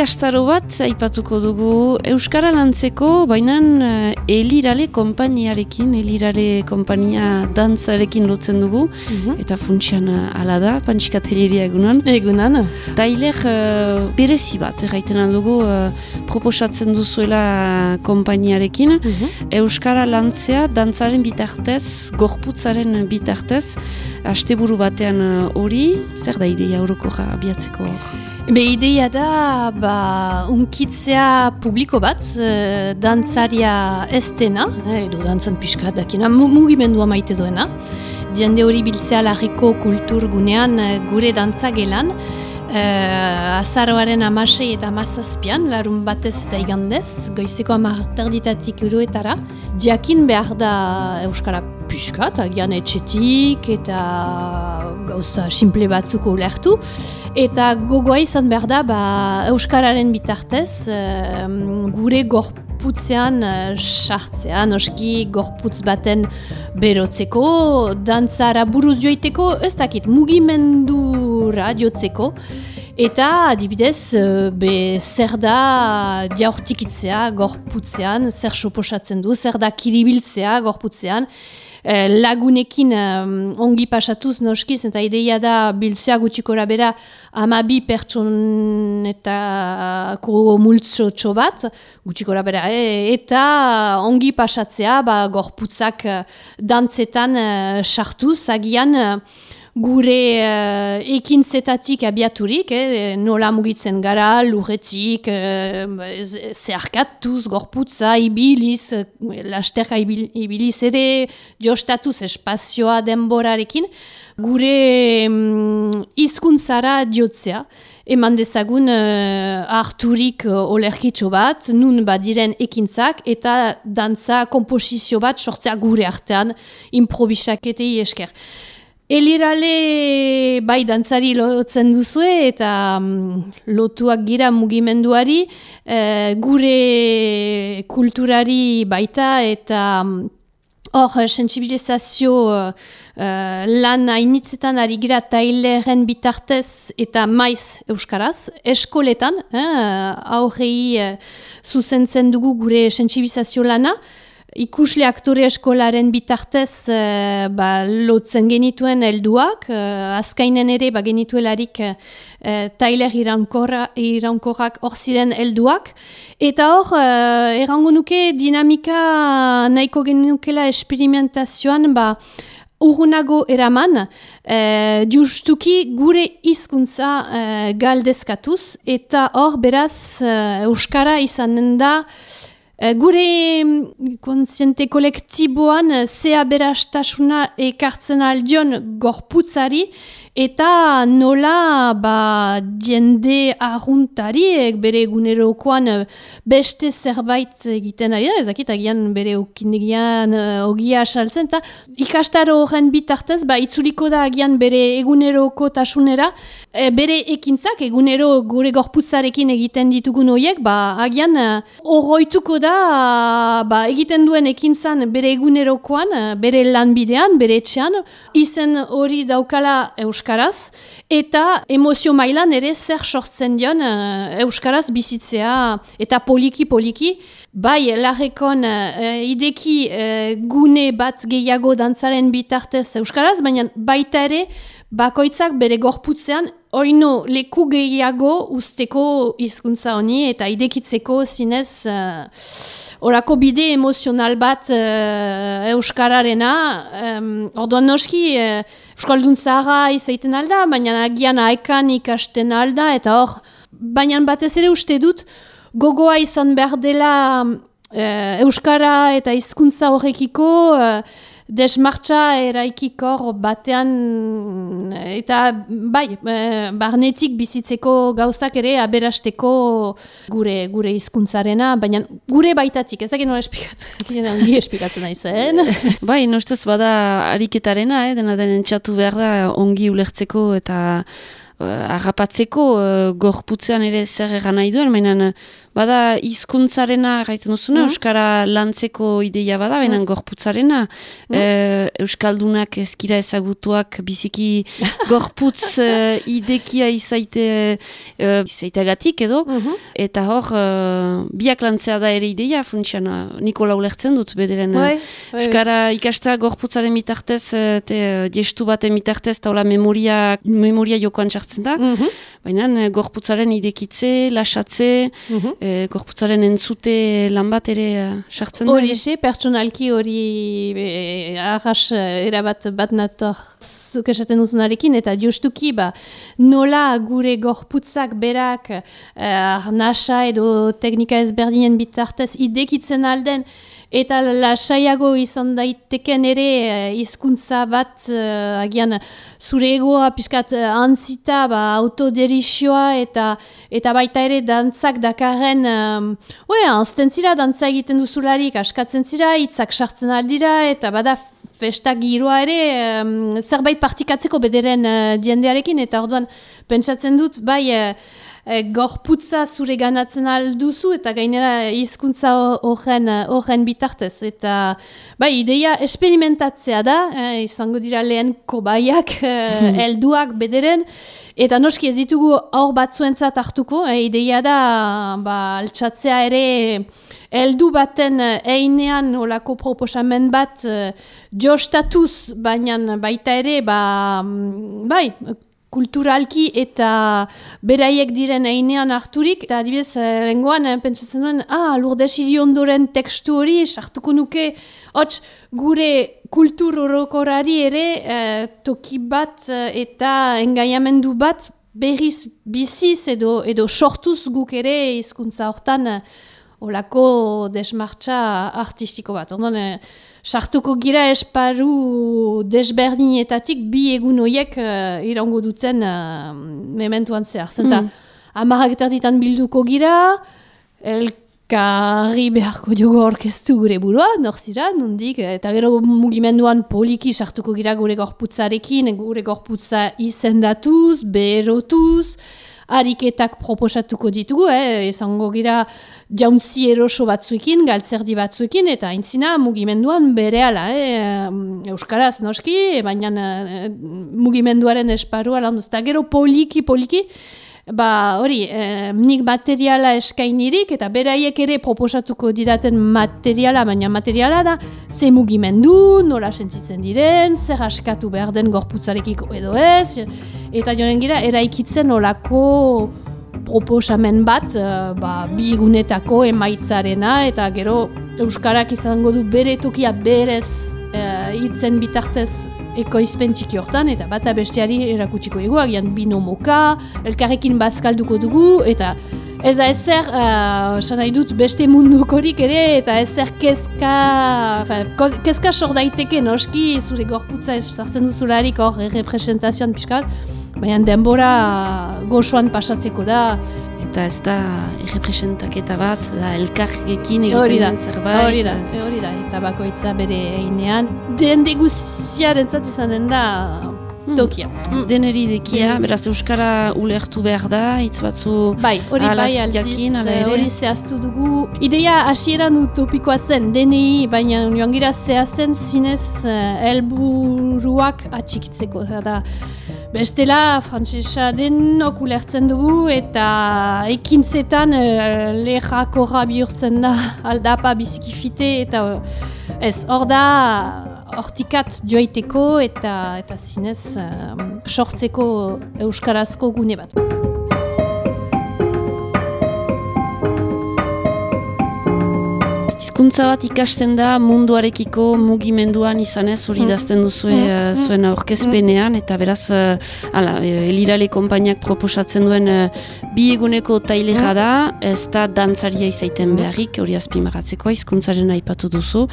ikastaro bat aipatuko dugu Euskara lantzeko, baina uh, Elirale kompainiarekin, Elirale kompainia dantzarekin lotzen dugu, mhm. eta funtsian uh, ala da, pantsikat heliria egunan. Egunan. Tailer uh, berezi bat, erraiten dugu uh, proposatzen duzuela kompainiarekin, mhm. Euskara lantzea dantzaren bitartez, gorputzaren bitartez, asteburu batean hori, zer da ideia horoko abiatzeko hor? Be ideia da, ba, unkitzea publiko bat, e, dantzaria ez dena, e, edo dantzan pixka dakina, mugimendua maite duena. Diende hori biltzea larriko kultur gunean e, gure dantza gelan, e, azaroaren amasei eta amazazpian, larun batez eta igandez, goizeko amarterditatik uruetara. Diakin behar da Euskara pixka, agian etxetik eta gauza simple batzuko ulertu. Eta gogoa izan behar da, ba, Euskararen bitartez, gure gorputzean uh, sartzea, noski gorputz baten berotzeko, dantzara buruz joiteko, ez dakit, mugimendura jotzeko. Eta adibidez, uh, be, zer da diaurtikitzea gorputzean, zer soposatzen du, zer da kiribiltzea gorputzean, Eh, lagunekin ongi pasatuz noskiz, eta ideia da biltzea gutxikora bera amabi pertson eta kuro multzo txobat, gutxikora bera, eh, eta ongi pasatzea ba, gorputzak uh, dantzetan sartuz, agian gure uh, ekintzetatik abiaturik, eh, nola mugitzen gara, lurretik, eh, zeharkatuz, gorputza, ibiliz, eh, lasterka ibiliz ere, jostatuz espazioa denborarekin, gure um, izkuntzara diotzea, eman dezagun uh, harturik uh, olerkitxo bat, nun bat diren ekintzak, eta dantza komposizio bat sortzea gure artean, improvisaketei esker. Elirale bai dantzari lotzen duzue eta um, lotuak gira mugimenduari, e, gure kulturari baita eta mm, hor um, sensibilizazio uh, lan hainitzetan ari gira taileren bitartez eta maiz euskaraz, eskoletan, eh, aurrei zuzentzen dugu gure sensibilizazio lana, Ikusle aktore eskolaren bitartez uh, ba, lotzen genituen helduak, uh, azkainen ere ba, genituelarik uh, tailer iraunkorrak hor ziren helduak. Eta hor, uh, errango nuke dinamika nahiko genukela esperimentazioan ba, urrunago eraman, uh, justuki gure hizkuntza uh, galdezkatuz, eta hor beraz Euskara izanen da, Eh, gure mm, konsiente kolektiboan eh, zea berastasuna ekartzen aldion gorputzari eta nola ba, jende ahuntari bere egunerokoan eh, beste zerbait egiten ari da, ezakit agian bere okindegian ogia saltzen, eta ikastaro horren bitartez, ba, itzuliko da agian bere eguneroko tasunera, bere ekintzak, egunero gure gorputzarekin egiten ditugun horiek, ba, agian horroituko da ba, egiten duen ekintzan bere egunerokoan, bere lanbidean, bere etxean, izen hori daukala Euskaraz, eta emozio mailan ere zer sortzen dion uh, Euskaraz bizitzea, eta poliki-poliki, bai, larrekon uh, ideki uh, gune bat gehiago dantzaren bitartez Euskaraz, baina baita ere, bakoitzak bere gorputzean oino leku gehiago usteko hizkuntza honi eta idekitzeko zinez uh, orako bide emozional bat uh, euskararena. Um, orduan noski uh, euskaldun zahara izaiten alda baina agian aekan ikasten alda eta hor baina batez ere uste dut gogoa izan behar dela euskara eta hizkuntza horrekiko desmartza eraikikor batean eta bai, e, barnetik bizitzeko gauzak ere aberasteko gure gure hizkuntzarena, baina gure baitatik, ezak nola espikatu, ezak ongi espikatzen nahi zen. bai, nostez bada ariketarena, eh, dena den entxatu behar da ongi ulertzeko eta uh, eh, agapatzeko uh, eh, gorputzean ere zer egan nahi duen, baina Bada hizkuntzarena gaiten duzuna, mm. Euskara lantzeko ideia bada, benen mm. gorputzarena. Mm. E, Euskaldunak ezkira ezagutuak biziki gorputz uh, idekia izaite uh, izaiteagatik edo. Mm Eta hor, uh, biak lantzea da ere ideia, funtsian, Nikola ulertzen dut, bederen. Bai. Euskara ikastea gorputzaren mitartez, te, gestu baten mitartez, taula memoria, memoria jokoan txartzen da. Mm -hmm. Baina gorputzaren idekitze, lasatze, mm e, gorputzaren entzute lan bat ere eh, sartzen da? Hori xe, pertsonalki hori e, arras erabat bat nator zuk esaten duzunarekin, eta justuki ba, nola gure gorputzak berak e, nasa edo teknika ezberdinen bitartez idekitzen alden, Eta lasaiago izan daiteken ere hizkuntza bat uh, agian zure egoa pixkat uh, antzita ba, autoderizioa eta eta baita ere dantzak dakarren um, oe, anzten zira dantza egiten duzularik askatzen zira, hitzak sartzen aldira eta bada festa giroa ere um, zerbait partikatzeko bederen uh, diendearekin eta orduan pentsatzen dut bai e, gorputza zure ganatzen alduzu eta gainera hizkuntza horren bitartez. Eta bai, ideia esperimentatzea da, e, izango dira lehen kobaiak, e, elduak bederen, eta noski ez ditugu aur batzuentzat hartuko, e, ideia da ba, altxatzea ere Eldu baten einean olako proposamen bat jostatuz, baina baita ere, ba, bai, kulturalki eta beraiek diren einean harturik, eta adibidez, eh, lenguan, eh, pentsatzen duen, ah, lurdes idiondoren tekstu hori, sartuko nuke, hots, gure kultur orokorari ere, eh, toki bat eh, eta engaiamendu bat, berriz biziz edo, edo sortuz guk ere hizkuntza hortan, olako desmartza artistiko bat. Ondan, eh, sartuko gira esparu desberdinetatik bi egun horiek uh, irango duten uh, mementuan zehar. Zenta, mm. bilduko gira, elkarri beharko diogo orkestu gure burua, norzira, nundik, eta gero mugimenduan poliki sartuko gira gure gorputzarekin, gure gorputza izendatuz, berotuz, ariketak proposatuko ditugu, eh? ezango gira jauntzi eroso batzuekin, galtzerdi batzuekin, eta aintzina mugimenduan bere ala, eh? Euskaraz noski, baina eh, mugimenduaren esparua lan duzta. Gero poliki, poliki, Ba, hori, eh, nik materiala eskainirik eta beraiek ere proposatuko diraten materiala, baina materiala da ze mugimendu, nola sentitzen diren, zer askatu behar den gorputzarekiko edo ez, eta joan gira, eraikitzen olako proposamen bat, eh, ba, bi egunetako emaitzarena, eta gero Euskarak izango du bere tokia berez eh, hitzen bitartez ekoizpen txiki hortan, eta bata besteari erakutsiko dugu, agian bino moka, elkarrekin bazkalduko dugu, eta ez da ezer, uh, nahi dut beste mundukorik ere, eta ezer kezka, kezka sor daiteke noski, zure gorputza ez sartzen duzularik hor representazioan pixkat, baina denbora gozoan pasatzeko da, eta ez da errepresentaketa bat, da elkargekin egiten zerbait. Hori da, hori da, eta bakoitza bere einean. Den deguziaren zatzen da. Tokia. Hmm. Deneri dekia, beraz Euskara ulertu behar da, hitz batzu bai, hori bai aldiz, hori zehaztu dugu. Ideia hasieran utopikoa zen, denei, baina joan gira zehazten zinez uh, elburuak atxikitzeko. Da, Bestela, frantzesa denok ulertzen dugu eta ekintzetan e, lehako bihurtzen da aldapa bizikifite eta ez, hor da hortikat joaiteko eta, eta zinez sortzeko euskarazko gune bat. Hizkuntza bat ikasten da munduarekiko mugimenduan izanez hori mm. dazten duzu mm. uh, zuen aurkezpenean eta beraz uh, ala, eh, elirale konpainiak proposatzen duen bi eguneko tailera da ez da dantzaria izaiten beharrik hori azpimaratzeko hizkuntzaren aipatu duzu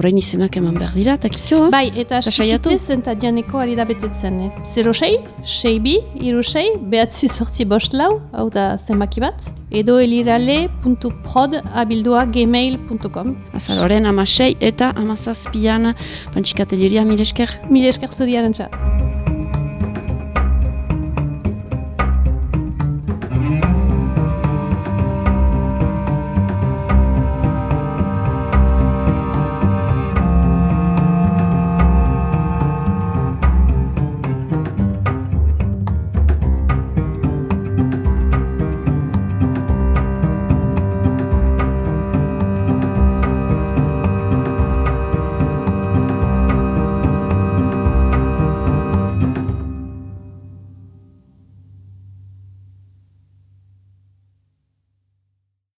orain izenak eman behar dira eta kito? Bai, eta askifitez eta dianeko ari da betetzen eh? 0 sei, sei bi, iru sei, behatzi sortzi bost lau, hau da zenbaki bat edo elirale.prod abildua gmail.com Azaloren amasei eta amazazpian pantxikateleria mil esker? Mil esker.